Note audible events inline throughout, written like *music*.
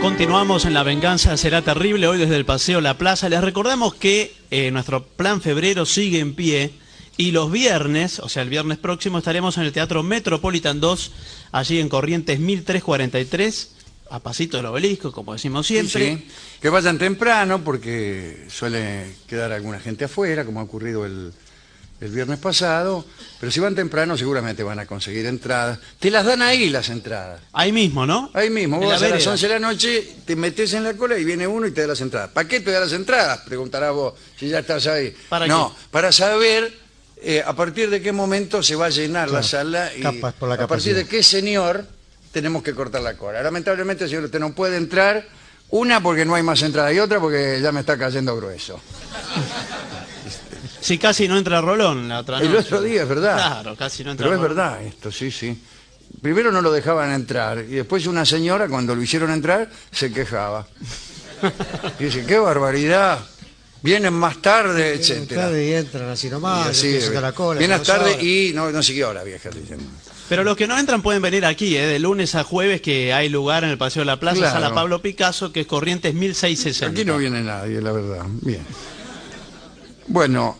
Continuamos en La Venganza Será Terrible, hoy desde el Paseo La Plaza. Les recordamos que eh, nuestro plan febrero sigue en pie y los viernes, o sea, el viernes próximo, estaremos en el Teatro Metropolitan 2, allí en Corrientes 1343, a pasito del obelisco, como decimos siempre. Sí, Que vayan temprano porque suele quedar alguna gente afuera, como ha ocurrido el, el viernes pasado. Pero si van temprano seguramente van a conseguir entradas. Te las dan ahí las entradas. Ahí mismo, ¿no? Ahí mismo, En vos la a las vereda. 11 de la noche, te metes en la cola y viene uno y te da las entradas. ¿Para qué te da las entradas? Preguntarás vos, si ya estás ahí. ¿Para no, qué? para saber eh, a partir de qué momento se va a llenar la sala y capa- por la a partir de qué señor tenemos que cortar la cola. Lamentablemente, señor, usted no puede entrar. Una porque no hay más entrada y otra porque ya me está cayendo grueso. *laughs* Si casi no entra Rolón la otra El noche. otro día, es verdad. Claro, casi no entra Pero es verdad esto, sí, sí. Primero no lo dejaban entrar y después una señora cuando lo hicieron entrar se quejaba. Y dice, qué barbaridad, vienen más tarde, etcétera. Tarde y entran así Y nomás, así, sacan la cola. Vienes dos tarde horas. y no, no siguió la vieja diciendo. Pero los que no entran pueden venir aquí, ¿eh? de lunes a jueves, que hay lugar en el Paseo de la Plaza, Claro. Sala Pablo Picasso, que es Corrientes 1660. Aquí no viene nadie, la verdad. Bien. Bueno,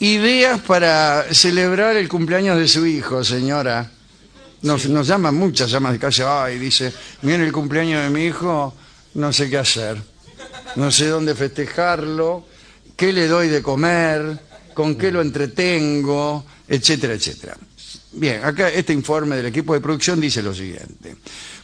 ideas para celebrar el cumpleaños de su hijo, señora. Nos, nos llaman muchas, llaman de calle, ay, dice, miren el cumpleaños de mi hijo, no sé qué hacer. No sé dónde festejarlo, qué le doy de comer, con qué lo entretengo, etcétera, etcétera. Bien, acá este informe del equipo de producción dice lo siguiente.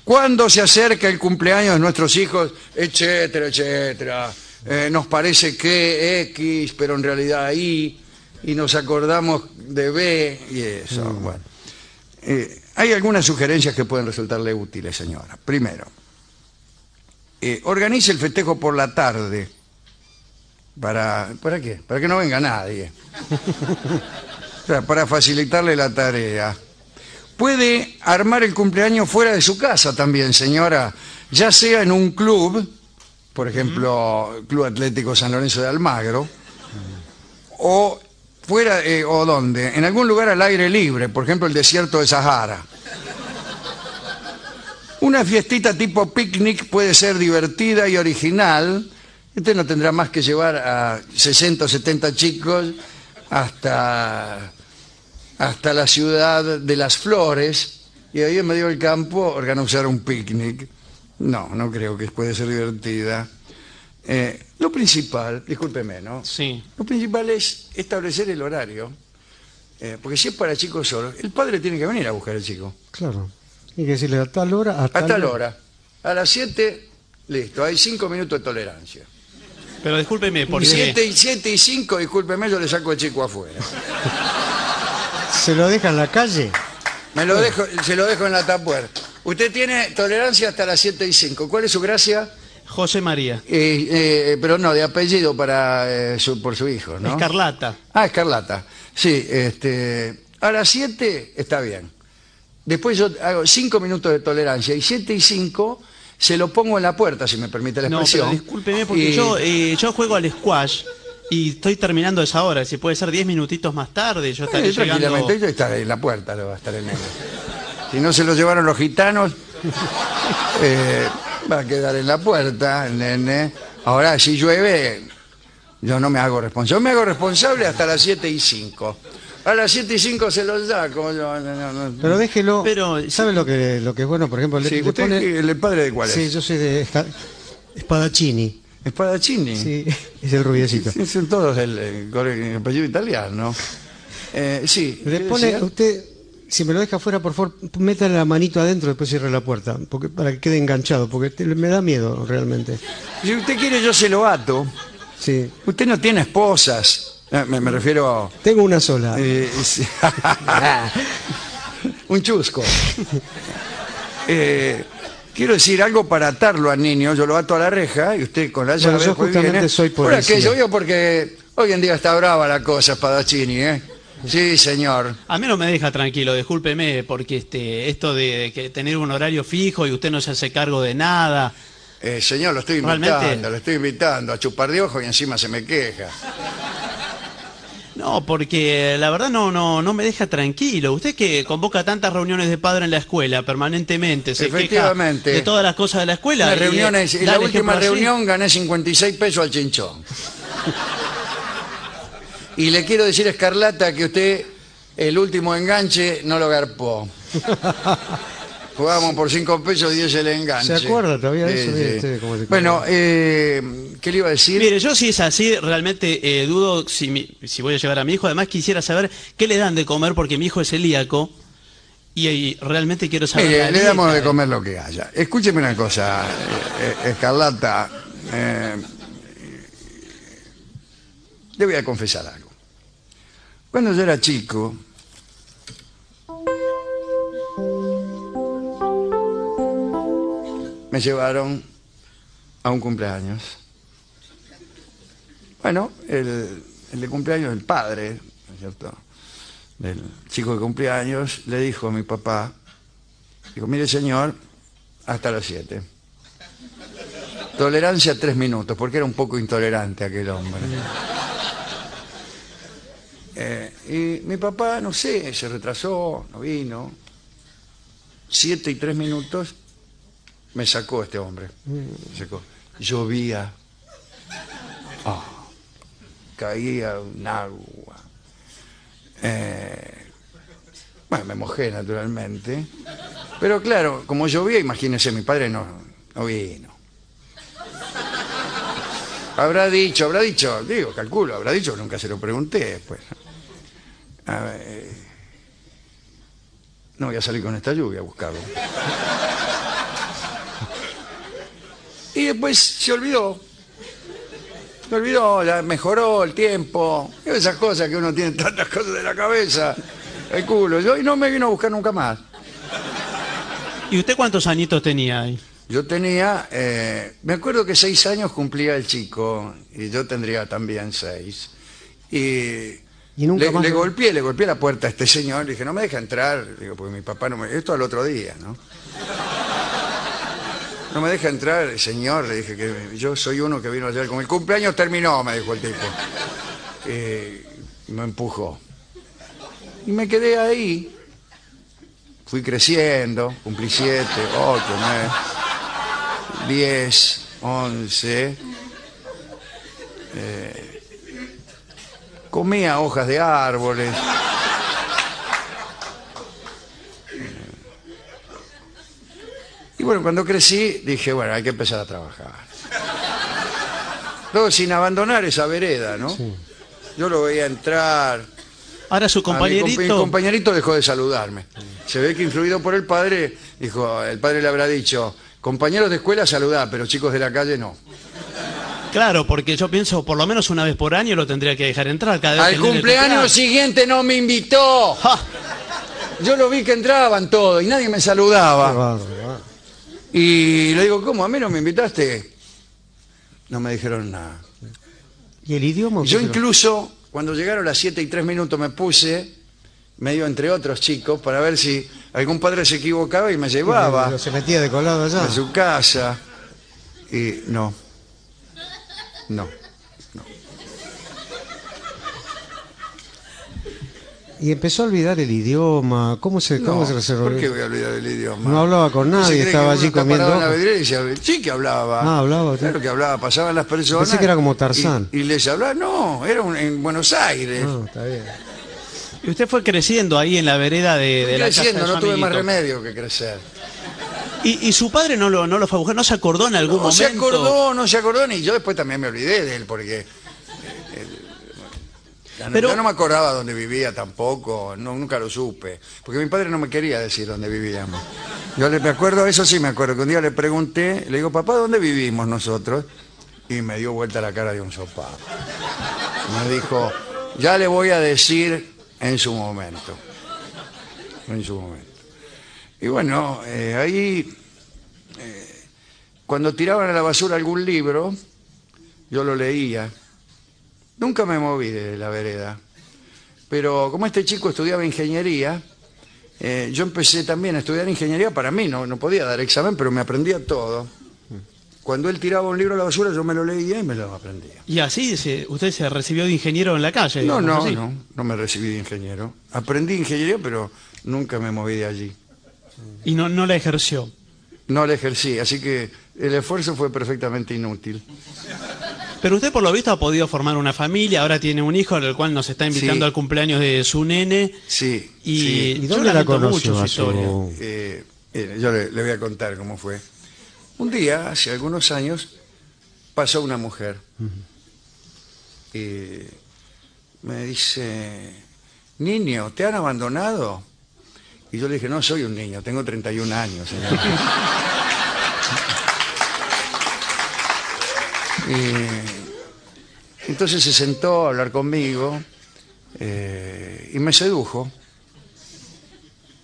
Cuando se acerca el cumpleaños de nuestros hijos, etcétera, etcétera, eh, nos parece que X, pero en realidad Y, y nos acordamos de B y eso. Bueno. Eh, hay algunas sugerencias que pueden resultarle útiles, señora. Primero, eh, organice el festejo por la tarde. ¿Para, ¿Para qué? Para que no venga nadie. *laughs* O sea, para facilitarle la tarea. Puede armar el cumpleaños fuera de su casa también, señora, ya sea en un club, por ejemplo, Club Atlético San Lorenzo de Almagro, o fuera, eh, o dónde, en algún lugar al aire libre, por ejemplo, el desierto de Sahara. Una fiestita tipo picnic puede ser divertida y original. Usted no tendrá más que llevar a 60 o 70 chicos hasta, hasta la ciudad de las flores y ahí en medio del campo organizar un picnic. No, no creo que puede ser divertida. Eh, lo principal, discúlpeme, ¿no? Sí. Lo principal es establecer el horario. Eh, porque si es para chicos solos, el padre tiene que venir a buscar al chico. Claro. Hay que decirle a tal hora, a tal, A tal hora. A las 7, listo, hay 5 minutos de tolerancia. Pero discúlpeme, porque... 7 y 7 y 5, discúlpeme, yo le saco el chico afuera. Se lo deja en la calle. Me lo dejo, se lo dejo en la tapuerta. Usted tiene tolerancia hasta las 7 y 5. ¿Cuál es su gracia? José María. Eh, eh, pero no, de apellido para, eh, su- por su hijo, ¿no? Escarlata. Ah, Escarlata. Sí, este, a las 7 está bien. Después yo hago 5 minutos de tolerancia y 7 y 5 se lo pongo en la puerta, si me permite la No, expresión. pero discúlpeme, porque Y- yo, eh, yo juego al squash y estoy terminando esa hora. Si puede ser 10 minutitos más tarde, yo estaré llegando... tranquilamente, yo estaré en la puerta, lo va a estar en el... Si no se lo llevaron los gitanos, *laughs* va a quedar en la puerta, el nene. Ahora, si llueve, yo no me hago responsable. Yo me hago responsable hasta las 7 y 5. A las 7 y 5 se los yo, no, no, no. Pero déjelo. Pero- ¿Sabe lo que, lo que es bueno? Por ejemplo, le, Sí, le ¿usted pone- qué- el padre de cuál es? Sí, yo soy de esta- Espadachini. Espadachini. Sí, es el rubiecito. Sí, son todos el, el, el apellido italiano. Eh, sí. Le ¿qué pone, decía? usted, si me lo deja afuera, por favor, métale la manito adentro, después cierre la puerta, porque para que quede enganchado, porque te- me da miedo realmente. Si usted quiere, yo se lo ato. Sí, Usted no tiene esposas. Eh, Me, me refiero... tengo una sola. eh, sí. *laughs* Un chusco. Eh, quiero decir algo para atarlo al niño. Yo lo ato a la reja y usted con la llave... Bueno, yo justamente viene. soy policía. que yo digo porque hoy en día está brava la cosa, Espadachini, ¿eh? Sí, señor. A mí no me deja tranquilo, discúlpeme, porque este, esto de, que tener un horario fijo y usted no se hace cargo de nada. Eh, señor, lo estoy invitando, Realmente- lo estoy invitando a chupar de ojo y encima se me queja. No, porque la verdad no, no, no me deja tranquilo. Usted que convoca tantas reuniones de padre en la escuela permanentemente, se queja Efectivamente. de todas las cosas de la escuela. Las y, eh, reuniones, en da la última ejemplo así. reunión gané 56 pesos al chinchón. *laughs* y le quiero decir a Escarlata que usted el último enganche no lo garpó. *laughs* Jugábamos por 5 pesos y 10 el enganche. ¿Se acuerda todavía de eso? sí. Mire usted cómo se Bueno, eh, ¿qué le iba a decir? Mire, yo si es así, realmente eh, dudo si, mi- si voy a llevar a mi hijo. Además quisiera saber qué le dan de comer porque mi hijo es celíaco y, y realmente quiero saber. Mire, le dieta. damos de comer lo que haya. Escúcheme una cosa, eh, eh, Escarlata. Le voy a confesar algo. Cuando yo era chico, me llevaron a un cumpleaños. Bueno, el, el de cumpleaños del padre, ¿no es cierto? Del chico de cumpleaños, le dijo a mi papá, dijo, mire señor, hasta las 7. Tolerancia tres minutos, porque era un poco intolerante aquel hombre. Eh, y mi papá, no sé, se retrasó, no vino. Siete y tres minutos me sacó este hombre. Llovía. Ah, caía un agua. Eh, bueno, me mojé naturalmente. Pero claro, como llovía, imagínense, mi padre no, no vino. Habrá dicho, habrá dicho, digo, calculo, habrá dicho, nunca se lo pregunté después. A ver, eh, no voy a salir con esta lluvia a buscarlo. Y después se olvidó. Se olvidó, ya mejoró el tiempo. Esas cosas que uno tiene tantas cosas de la cabeza. El culo. Yo, y no me vino a buscar nunca más. ¿Y usted cuántos añitos tenía ahí? Yo tenía, eh, me acuerdo que seis años cumplía el chico y yo tendría también seis. Y, Y nunca le, más le lo- golpeé, le golpeé la puerta a este señor, le dije, no me deja entrar, digo, porque mi papá no me... Esto al otro día, ¿no? No me deja entrar, señor, le dije que yo soy uno que vino ayer con el cumpleaños terminó, me dijo el tipo. Eh, y me empujó. Y me quedé ahí. Fui creciendo, cumplí siete, ocho, nueve, diez, once. Eh, comía hojas de árboles. Y bueno, cuando crecí dije, bueno, hay que empezar a trabajar. Luego sin abandonar esa vereda, ¿no? Yo lo veía entrar, Ahora su a mi compa- compañerito. Mi compañerito dejó de saludarme. Se ve que influido por el padre, dijo, el padre le habrá dicho, compañeros de escuela saludá, pero chicos de la calle no. Claro, porque yo pienso por lo menos una vez por año lo tendría que dejar entrar cada vez Al que cumpleaños siguiente no me invitó. ¡Ja! Yo lo vi que entraban todos y nadie me saludaba. Y le digo, ¿cómo? ¿A mí no me invitaste? No me dijeron nada. ¿Y el idioma? Yo ¿Qué se lo- incluso, cuando llegaron las 7 y 3 minutos, me puse, medio entre otros chicos, para ver si algún padre se equivocaba y me llevaba Pero Se metía de colado allá. a su casa. Y no. No. Y empezó a olvidar el idioma. ¿Cómo se, cómo No, se reservó? ¿Por qué voy a olvidar el idioma? No hablaba con ¿No nadie, estaba allí comiendo la y decía, sí que hablaba. Ah, hablaba. Claro que hablaba, pasaban las personas. Pensé que era como Tarzán. Y, y les hablaba, no, era un- en Buenos Aires. No, está bien. Y usted fue creciendo ahí en la vereda de, de la casa creciendo, de su no tuve más remedio que crecer. Y, y su padre no lo, no lo fue a buscar, no se acordó en algún No momento. se acordó, no se acordó, ni yo después también me olvidé de él, porque... eh, eh, no- Pero- yo no me acordaba dónde vivía tampoco, no, nunca lo supe, porque mi padre no me quería decir dónde vivíamos. Yo le, me acuerdo, eso sí me acuerdo, que un día le pregunté, le digo, papá, ¿dónde vivimos nosotros? Y me dio vuelta la cara de un sopapo. Me dijo, ya le voy a decir en su momento. En su momento. Y bueno, eh, ahí cuando tiraban a la basura algún libro, yo lo leía. Nunca me moví de la vereda. Pero como este chico estudiaba ingeniería, eh, yo empecé también a estudiar ingeniería para mí, no, no podía dar examen, pero me aprendía todo. cuando él tiraba un libro a la basura, yo me lo leía y me lo aprendía. Y así se- usted se recibió de ingeniero en la calle. No, no, así. no, no me recibí de ingeniero. Aprendí ingeniería, pero nunca me moví de allí. Y no, no la ejerció. No la ejercí, así que el esfuerzo fue perfectamente inútil. Pero usted por lo visto ha podido formar una familia, ahora tiene un hijo al cual nos está invitando Sí. al cumpleaños de su nene. Sí, Y, sí. ¿Y yo dónde la conoció mucho su historia. su... Eh, yo le, le voy a contar cómo fue. Un día, hace algunos años, pasó una mujer y me dice, niño, ¿te han abandonado? Y yo le dije, no soy un niño, tengo 31 años. señor". *laughs* y entonces se sentó a hablar conmigo eh, y me sedujo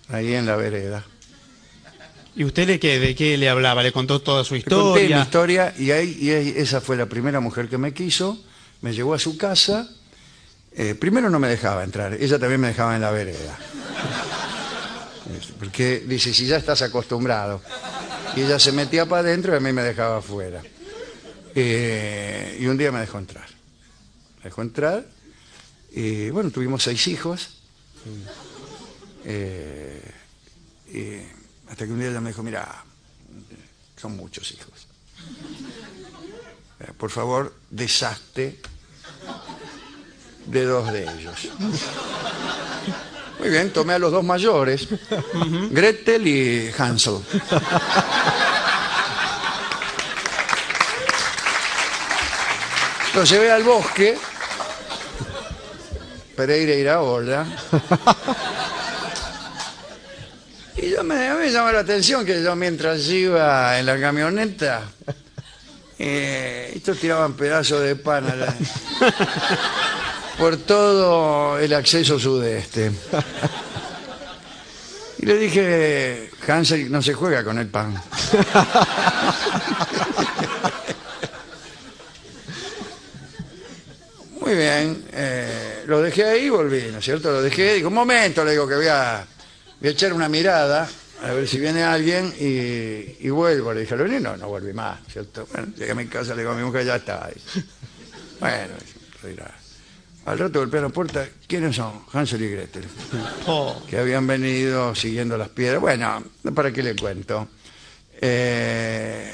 ahí en la vereda. ¿Y usted le, qué, de qué le hablaba? ¿Le contó toda su Le conté mi historia? historia y, ahí, y ahí- esa fue la primera mujer que me quiso, me llevó a su casa. Eh, primero no me dejaba entrar, ella también me dejaba en la vereda. Porque dice, si ya estás acostumbrado. Y ella se metía para adentro y a mí me dejaba afuera. Eh, y un día me dejó entrar. Me dejó entrar. Y bueno, tuvimos seis hijos. Eh, hasta que un día ella me dijo, mira, son muchos hijos. Por favor, deshazte de dos de ellos. Muy bien, tomé a los dos mayores, Gretel y Hansel. Los llevé al bosque, Pereira Iraola. Y yo me, me llamó la atención que yo mientras iba en la camioneta, eh, estos tiraban pedazos de pan a la- *laughs* por todo el acceso sudeste. Y le dije, Hansel no se juega con el pan. Muy bien, eh, lo dejé ahí y volví, ¿no es cierto? Lo dejé, digo, un momento, le digo que voy a, voy a echar una mirada, a ver si viene alguien y, vuelvo. Le dije, lo no, no volví más, ¿cierto? Bueno, llegué a mi casa, le digo a mi mujer, ya está. Bueno, reirá. Al rato golpeé la puerta, ¿quiénes son? Hansel y Gretel, Oh, que habían venido siguiendo las piedras. Bueno, ¿para qué le cuento? Eh,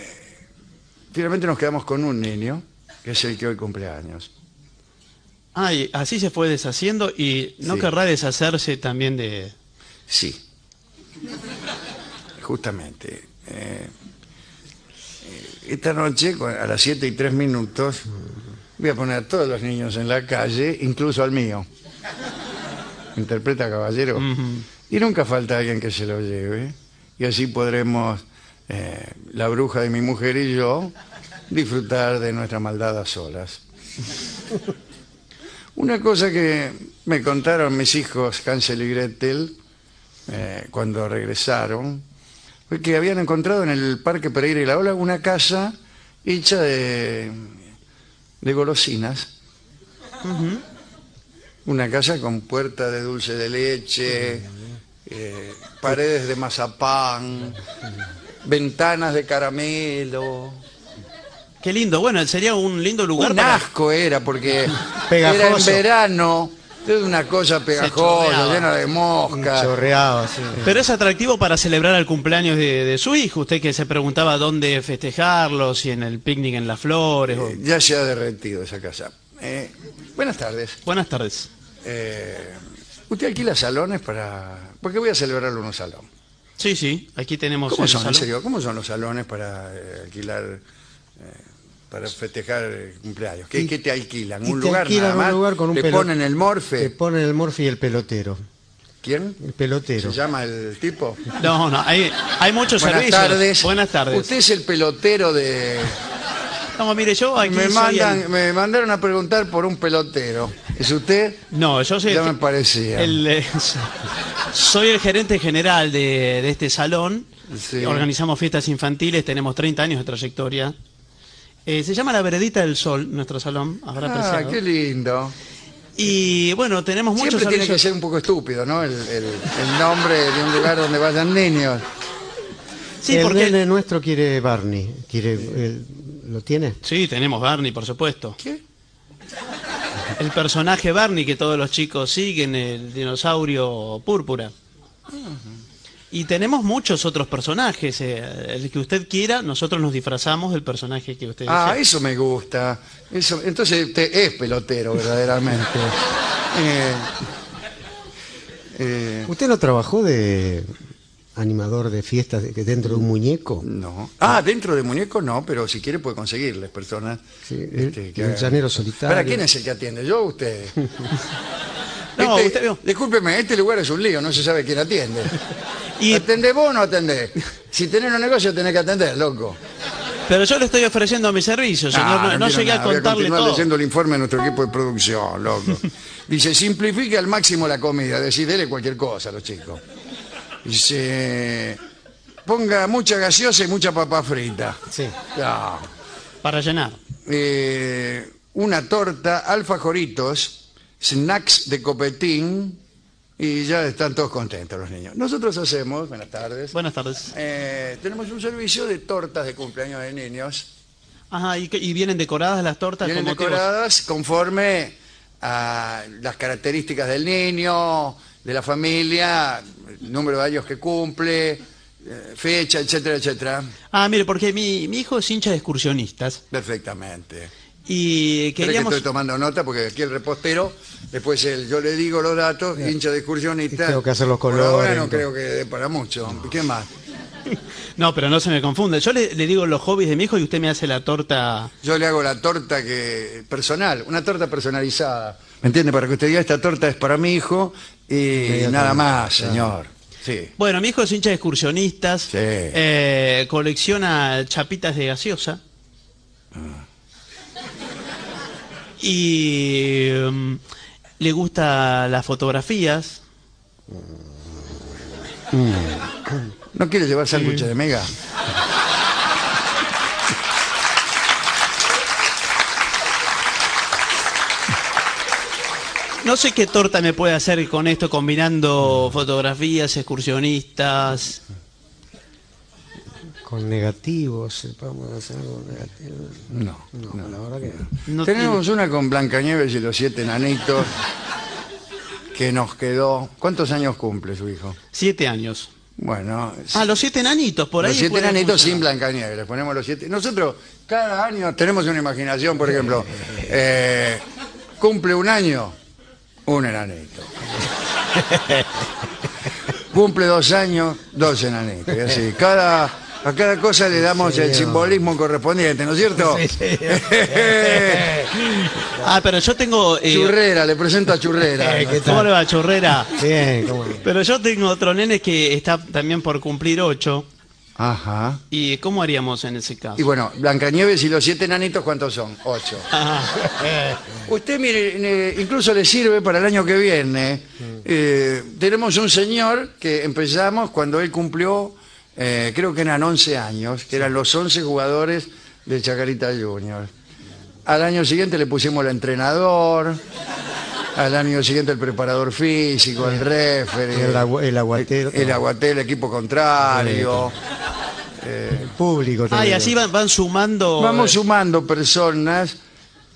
finalmente nos quedamos con un niño, que es el que hoy cumple años. Ah, y así se fue deshaciendo y no Sí. querrá deshacerse también de... Sí. Justamente. eh, eh, esta noche, a las 7 y 3 minutos, voy a poner a todos los niños en la calle, incluso al mío. Interpreta caballero. Y nunca falta alguien que se lo lleve. Y así podremos, eh, la bruja de mi mujer y yo, disfrutar de nuestra maldad a solas. *laughs* Una cosa que me contaron mis hijos Hansel y Gretel eh, cuando regresaron fue que habían encontrado en el Parque Pereira y la Ola una casa hecha de, de golosinas. Una casa con puerta de dulce de leche, eh, paredes de mazapán, ventanas de caramelo. Qué lindo, bueno, sería un lindo lugar Un para... asco era porque Pegajoso. era en verano, es una cosa pegajosa, llena de moscas. Chorreado, sí. Pero es atractivo para celebrar el cumpleaños de, de su hijo. Usted que se preguntaba dónde festejarlo, si en el picnic en las flores. o- Eh, Ya se ha derretido esa casa. Eh, buenas tardes. Buenas tardes. Eh, ¿Usted alquila salones para...? ¿Por qué voy a celebrarlo en un salón? Sí, sí, aquí tenemos ¿Cómo son, en salón. serio? ¿Cómo son los salones para eh, alquilar, eh, para festejar eh, cumpleaños? ¿Qué, Y- qué te alquilan? y ¿Un te lugar alquilan nada un más? lugar con un ¿Le pelo- ponen el morfe? Te ponen el morfi y el pelotero. ¿Quién? El pelotero. ¿Se llama el tipo? No, no, hay, hay muchos Buenas servicios. tardes. Buenas tardes. Usted es el pelotero de... No, mire, yo aquí Me, soy mandan, el- me mandaron a preguntar por un pelotero. ¿Es usted? No, yo soy Ya el, me parecía. el, eh, *laughs* soy el gerente general de, de este salón. Sí. Organizamos fiestas infantiles, tenemos 30 años de trayectoria. Eh, se llama La Veredita del Sol, nuestro salón, habrá Ah, apreciado. qué lindo. Y bueno, tenemos muchos Siempre tiene que ser un poco estúpido, ¿no? El, el- el nombre de un lugar donde vayan niños. Sí, el porque... nene nuestro quiere Barney. Quiere, el- ¿Lo tiene? Sí, tenemos Barney, por supuesto. ¿Qué? El personaje Barney que todos los chicos siguen, el dinosaurio púrpura. Y tenemos muchos otros personajes. eh, el que usted quiera, nosotros nos disfrazamos del personaje que usted Ah, eso me gusta. Eso, entonces te- es pelotero, verdaderamente. *laughs* Eh, eh, ¿Usted no trabajó de animador de fiestas dentro de un muñeco? no. Ah, dentro de muñecos no, pero si quiere puede conseguirles personas. Sí, el- el llanero solitario. ¿Para quién es el que atiende? ¿Yo o usted? *laughs* No, Este- usted vio. Discúlpeme, este lugar es un lío, no se sabe quién atiende. *laughs* Y- ¿Atendés vos o no atendés? Si tenés un negocio tenés que atender, loco. Pero yo le estoy ofreciendo mi servicio, señor. No, no quiero llegué a voy contarle todo. leyendo el informe de nuestro equipo de producción, loco. *laughs* Dice, simplifique al máximo la comida, decís, dele cualquier cosa a los chicos. Dice, ponga mucha gaseosa y mucha papa frita. Sí. Ya. Para llenar. Eh, una torta, alfajoritos, snacks de copetín y ya están todos contentos los niños. Nosotros hacemos, buenas tardes, Buenas tardes. eh, tenemos un servicio de tortas de cumpleaños de niños. Ajá, y, y vienen decoradas las tortas Vienen con motivos- decoradas conforme a las características del niño, de la familia, número de años que cumple, eh, fecha, etcétera, etcétera. Ah, mire, porque mi, mi hijo es hincha de excursionistas Perfectamente. Y Espera que queríamos... estoy tomando nota porque aquí el repostero, después el, yo le digo los datos, hincha de excursionista. Y tengo que hacer los Por ahora colores, no creo que dé para mucho. ¿Qué más? *laughs* No, pero no se me confunde. Yo le, le digo los hobbies de mi hijo y usted me hace la torta... Yo le hago la torta que personal, una torta personalizada. ¿Me entiende? Para que usted diga, esta torta es para mi hijo y nada más, señor. Sí. Bueno, mi hijo es hincha de excursionistas, Sí. eh, colecciona chapitas de gaseosa. Y mm, le gusta las fotografías. ¿No quiere llevar sándwiches de mega? No sé qué torta me puede hacer con esto, combinando fotografías, excursionistas. Con negativos, vamos a hacer algo negativo. No. No, la verdad que no. No Tenemos una con Blancanieves y los siete enanitos que nos quedó. ¿Cuántos años cumple su hijo? Siete años. Bueno, Ah, los siete enanitos, por ahí. los siete puede enanitos sin. Blancanieves. Les ponemos los siete. Nosotros cada año tenemos una imaginación, por ejemplo, *laughs* eh, cumple un año, un enanito. *laughs* Cumple dos años, dos enanitos. Y así, cada, a cada cosa le damos el simbolismo correspondiente, ¿no es cierto? *laughs* Ah, pero yo tengo... eh, Churrera, le presento a Churrera. *laughs* Eh, ¿qué ¿Cómo le va, chorrera? Bien, cómo no. Pero yo tengo otro nene que está también por cumplir ocho. Ajá. ¿Y cómo haríamos en ese caso? Y bueno, Blancanieves y los siete enanitos, ¿cuántos son? Ocho. *laughs* Ah, Usted, mire, eh, incluso le sirve para el año que viene. Eh, tenemos un señor que empezamos cuando él cumplió, eh, creo que eran 11 años, que eran los 11 jugadores de Chacarita Junior. Al año siguiente le pusimos el entrenador, al año siguiente el preparador físico, el referee, El agu- el aguatero. el aguatero, el equipo contrario. El público. Ah, y así van, van sumando... Vamos sumando personas,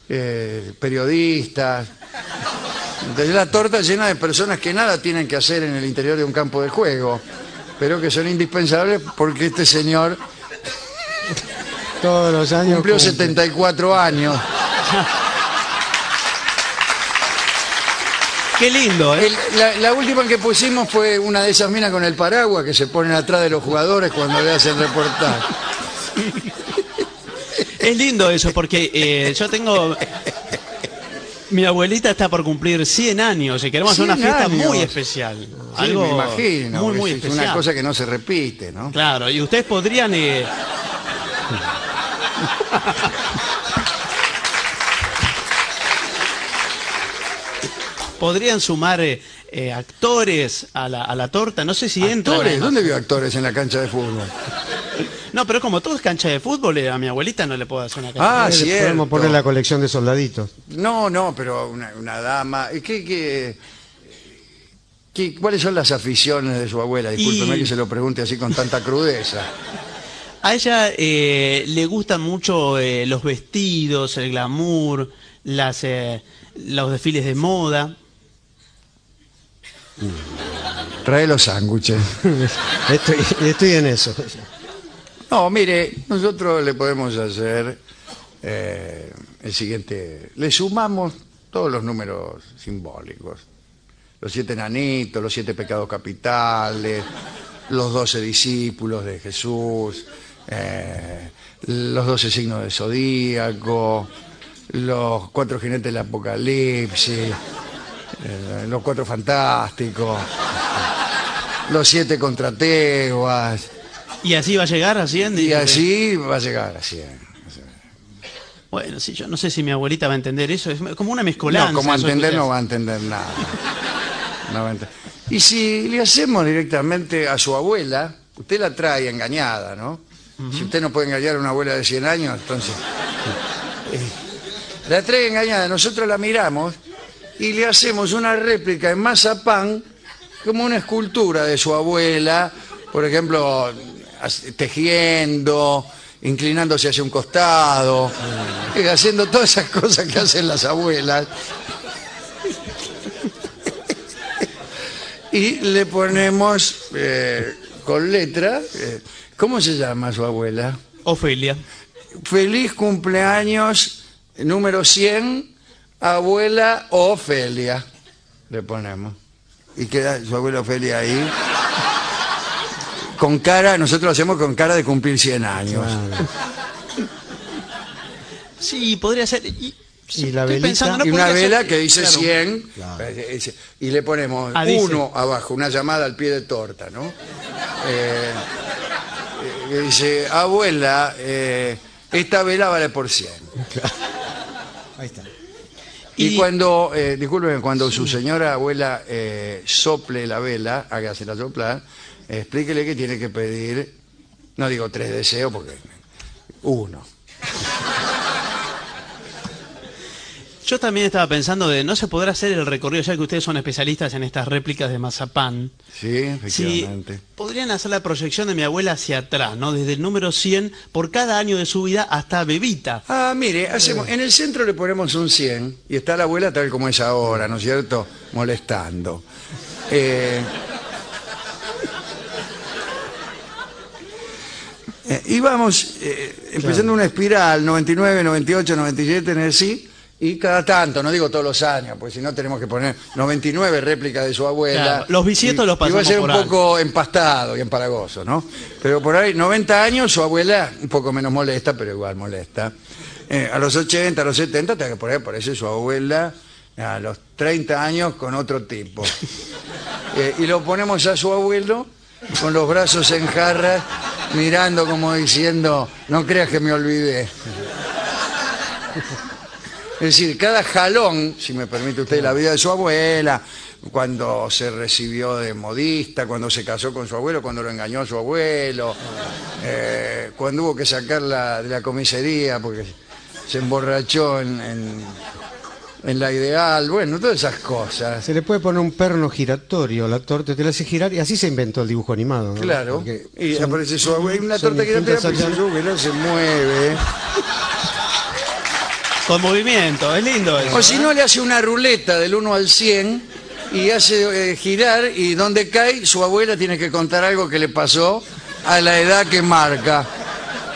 eh, periodistas. Entonces la torta llena de personas que nada tienen que hacer en el interior de un campo de juego, pero que son indispensables porque este señor Todos los años. cumplió cumple. 74 años. Qué lindo, ¿eh? El- la, la última que pusimos fue una de esas minas con el paraguas que se ponen atrás de los jugadores cuando le hacen reportaje. Es lindo eso, porque eh, yo tengo... Mi abuelita está por cumplir 100 años y queremos hacer una 100 fiesta años. muy especial. Sí, Algo me imagino, muy, muy es, especial. una cosa que no se repite, ¿no? Claro, y ustedes podrían... eh, podrían sumar eh, eh, actores a la, a la torta, no sé si. ¿Actores? ¿Dónde vio actores en la cancha de fútbol? No, pero como todo es cancha de fútbol, eh, a mi abuelita no le puedo hacer una cancha. Ah, cierto. Podemos poner la colección de soldaditos. No, no, pero una, una dama. Es que, que ¿Qué- ¿Cuáles son las aficiones de su abuela? Discúlpeme Y- que se lo pregunte así con tanta crudeza. *laughs* A ella eh, le gustan mucho eh, los vestidos, el glamour, las, eh, los desfiles de moda. Trae los sándwiches. *laughs* Estoy, estoy en eso. No, mire, nosotros le podemos hacer eh, el siguiente. Le sumamos todos los números simbólicos. Los siete enanitos, los siete pecados capitales, los doce discípulos de Jesús, eh, los doce signos del zodíaco, los cuatro jinetes del apocalipsis, eh, los cuatro fantásticos, los siete contrateguas. Y así va a llegar a 100. Y así va a llegar a 100. Bueno, sí, yo no sé si mi abuelita va a entender eso. Es como una mezcolanza. No, como a entender no va a entender nada. No va a enter- Y si le hacemos directamente a su abuela, usted la trae engañada, ¿no? Si usted no puede engañar a una abuela de 100 años, entonces... eh, la trae engañada, nosotros la miramos y le hacemos una réplica en mazapán como una escultura de su abuela, por ejemplo, tejiendo, inclinándose hacia un costado, eh, haciendo todas esas cosas que hacen las abuelas. Y le ponemos eh, con letra, eh, ¿cómo se llama su abuela? Ofelia. Feliz cumpleaños número 100, abuela Ofelia. Le ponemos. Y queda su abuela Ofelia ahí. Con cara, nosotros lo hacemos con cara de cumplir 100 años. Sí, podría ser. Y, Y la velita. pensando, ¿no y una vela ser- que dice claro. 100 Claro. eh, dice- y le ponemos Ah, dice. uno abajo, una llamada al pie de torta, ¿no? Eh, eh, que dice, abuela, eh, esta vela vale por 100. Ahí está. Y, Y- cuando, eh, discúlpeme, cuando su señora abuela eh, sople la vela, hágasela soplar, eh, explíquele que tiene que pedir, no digo tres deseos, porque uno. Yo también estaba pensando de no se podrá hacer el recorrido, ya que ustedes son especialistas en estas réplicas de mazapán. Sí, efectivamente. podrían hacer la proyección de mi abuela hacia atrás, ¿no? Desde el número 100 por cada año de su vida hasta Bebita. Ah, mire, hacemos, en el centro le ponemos un 100 y está la abuela tal como es ahora, ¿no es cierto? Molestando. Eh, eh, y vamos eh, empezando una espiral, 99, 98, 97 en el sí, y cada tanto, no digo todos los años, porque si no tenemos que poner 99 réplicas de su abuela. Claro, los bisietos y- los Y va a pasamos ser un alto. poco empastado y empalagoso, ¿no? Pero por ahí, 90 años, su abuela un poco menos molesta, pero igual molesta. Eh, a los 80, a los 70, tengo que poner, por eso su abuela, a los 30 años con otro tipo. *laughs* Eh, y lo ponemos a su abuelo con los brazos en jarras, mirando como diciendo, no creas que me olvidé. Es decir, cada jalón, si me permite usted, la vida de su abuela, cuando se recibió de modista, cuando se casó con su abuelo, cuando lo engañó a su abuelo, eh, cuando hubo que sacarla de la comisaría porque se emborrachó en, en- en la ideal, bueno, todas esas cosas. Se le puede poner un perno giratorio a la torta, te la hace girar y así se inventó el dibujo animado. ¿no? Claro, Porque y son- aparece su abuela, y una torta giratoria, su abuela se mueve. Con movimiento, es lindo eso. O si no, le hace una ruleta del 1 al 100 y hace eh, girar y donde cae, su abuela tiene que contar algo que le pasó a la edad que marca.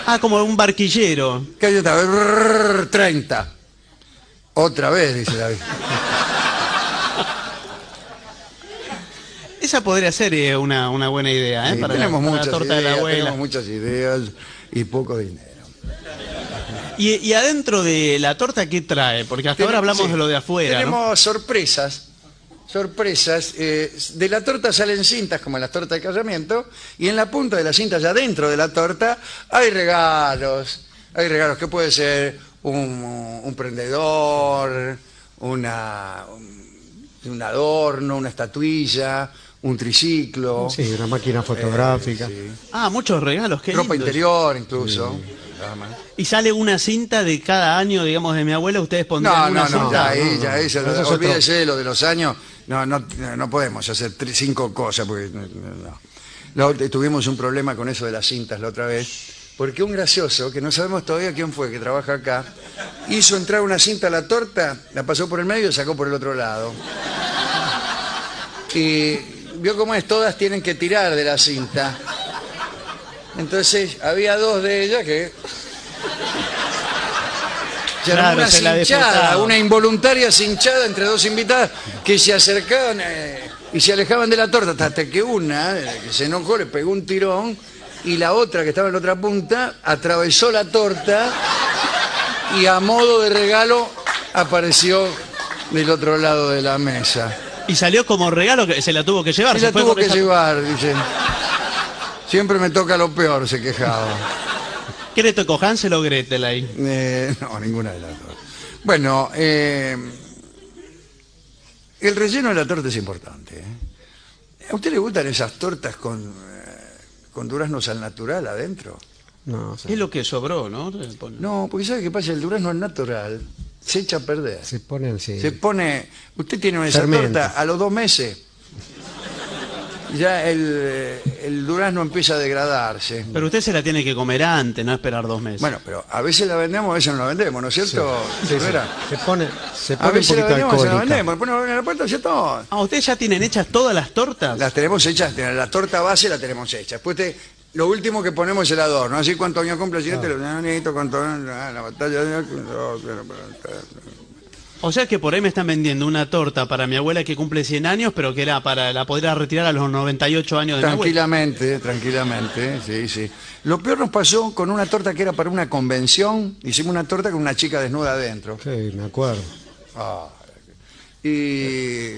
Ah, como un barquillero. Brrr, 30. Otra vez, dice David. Esa podría ser eh, una, una buena idea, ¿eh? Sí, para, la, tenemos, la muchas torta de la ideas, abuela. tenemos muchas ideas y poco dinero. Y, y adentro de la torta, ¿qué trae? Porque hasta ahora hablamos Sí, de lo de afuera, ¿no? Tenemos sorpresas. Sorpresas. eh, de la torta salen cintas, como en las tortas de casamiento, y en la punta de las cintas, ya dentro de la torta, hay regalos. Hay regalos que puede ser un, un prendedor, una, un, un adorno, una estatuilla, un triciclo, Sí, una máquina fotográfica. sí. Ah, muchos regalos, qué ropa lindo. interior incluso. Y sale una cinta de cada año, digamos, de mi abuela, ustedes pondrían No, una no, no, cinta. ya, no, ahí, ya, no. otro. olvídese de lo de los años. No, no, no podemos hacer cinco cosas porque no, otra- tuvimos un problema con eso de las cintas la otra vez, porque un gracioso, que no sabemos todavía quién fue, que trabaja acá, hizo entrar una cinta a la torta, la pasó por el medio y sacó por el otro lado. Y vio cómo es, todas tienen que tirar de la cinta. Entonces había dos de ellas que Claro, una cinchada, una involuntaria cinchada entre dos invitadas que se acercaban eh, y se alejaban de la torta hasta que una, eh, que se enojó, le pegó un tirón y la otra que estaba en la otra punta atravesó la torta y a modo de regalo apareció del otro lado de la mesa. Y salió como regalo que se la tuvo que llevar. Se la tuvo que esa- llevar, dice. Siempre me toca lo peor, se quejaba. ¿Qué le tocó Hansel o Gretel ahí? Eh, no, ninguna de las dos. Bueno, eh, el relleno de la torta es importante. ¿eh? ¿A usted le gustan esas tortas con, con duraznos al natural adentro? No, o sea, Es lo que sobró, ¿no? Pon- No, porque ¿sabe qué pasa? El durazno al natural se echa a perder. se ponen así. Se pone... Usted tiene esa Fermenta. torta a los dos meses. Ya el, el durazno empieza a degradarse. Pero usted se la tiene que comer antes, no esperar dos meses. Bueno, pero a veces la vendemos, a veces no la vendemos, ¿no es cierto? Sí, sí. Rivera? Se pone, se A pone un veces la poquito vendemos, a veces la alcohólica. vendemos. Ponemos en la puerta, ya todo. Ah, ¿ustedes ya tienen hechas todas las tortas? Las tenemos hechas, la torta base la tenemos hecha. Después te- lo último que ponemos es el adorno. Así cuántos años cumple el siguiente, los nanitos, cuánto la, la batalla de... O sea que por ahí me están vendiendo una torta para mi abuela que cumple 100 años, pero que era para la podría retirar a los 98 años de. Tranquilamente, tranquilamente, sí, sí. Lo peor nos pasó con una torta que era para una convención. Hicimos una torta con una chica desnuda adentro. Sí, me acuerdo. Ah, y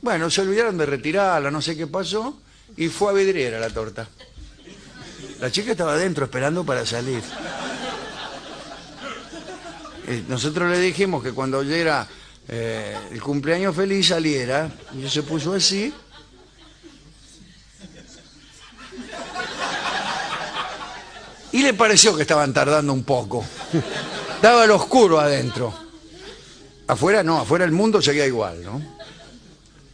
bueno, se olvidaron de retirarla, no sé qué pasó, y fue a vidriera la torta. La chica estaba adentro esperando para salir. Eh, Nosotros le dijimos que cuando llegara eh, el cumpleaños feliz saliera, y se puso así. Y le pareció que estaban tardando un poco. Daba el oscuro adentro. Afuera no, afuera el mundo seguía igual, ¿no?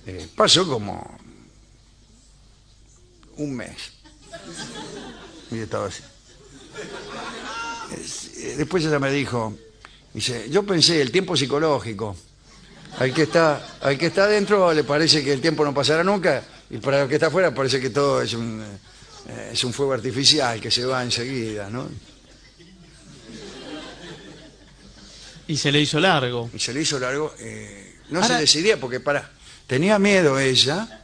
Eh, pasó como un mes. Y estaba así. Es- Después ella me dijo, dice, yo pensé, el tiempo psicológico. Al que está, al que está adentro le parece que el tiempo no pasará nunca, y para el que está afuera parece que todo es un, eh, es un fuego artificial que se va enseguida, ¿no? Y se le hizo largo. y se le hizo largo, eh, no Ahora- se decidía porque para tenía miedo ella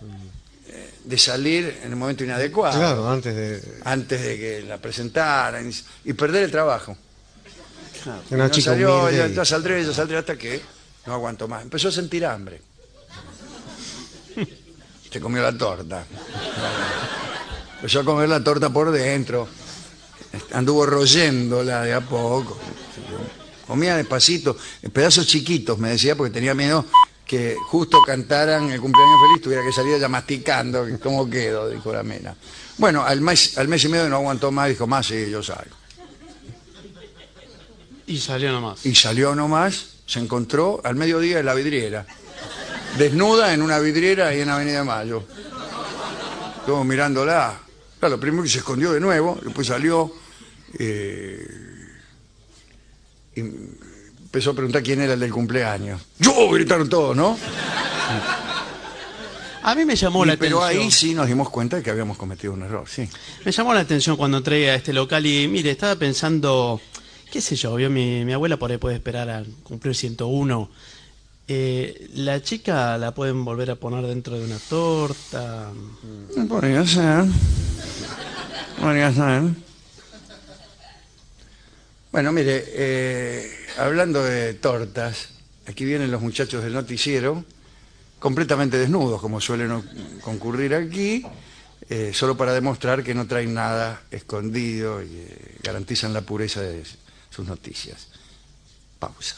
eh, de salir en el momento inadecuado, Claro, antes de... antes de que la presentaran y perder el trabajo. Una no chica salió, humilde ya, y- ya saldré, ya saldré hasta que no aguantó más. Empezó a sentir hambre. *laughs* Se comió la torta. Empezó a comer la torta por dentro. Anduvo royéndola de a poco. Comía despacito, en pedazos chiquitos, me decía, porque tenía miedo que justo cantaran el cumpleaños feliz, tuviera que salir ya masticando. ¿Cómo quedo? Dijo la mena. Bueno, al mes, al mes y medio no aguantó más, dijo, más sí, yo salgo. Y salió nomás. Y salió nomás, se encontró al mediodía en la vidriera. Desnuda en una vidriera ahí en Avenida Mayo. Estuvo mirándola. Claro, primero que se escondió de nuevo, después salió eh, y empezó a preguntar quién era el del cumpleaños. ¡Yo! gritaron todos, ¿no? A mí me llamó Y- la pero atención. ahí sí nos dimos cuenta de que habíamos cometido un error, sí. Me llamó la atención cuando entré a este local y mire, estaba pensando, qué sé yo, vio mi, abuela por ahí puede esperar a cumplir 101. Eh, la chica la pueden volver a poner dentro de una torta. Podría ser. Podría ser. Bueno, mire, eh, hablando de tortas, aquí vienen los muchachos del noticiero, completamente desnudos, como suelen concurrir aquí, eh, solo para demostrar que no traen nada escondido y eh, garantizan la pureza de sus noticias. Pausa.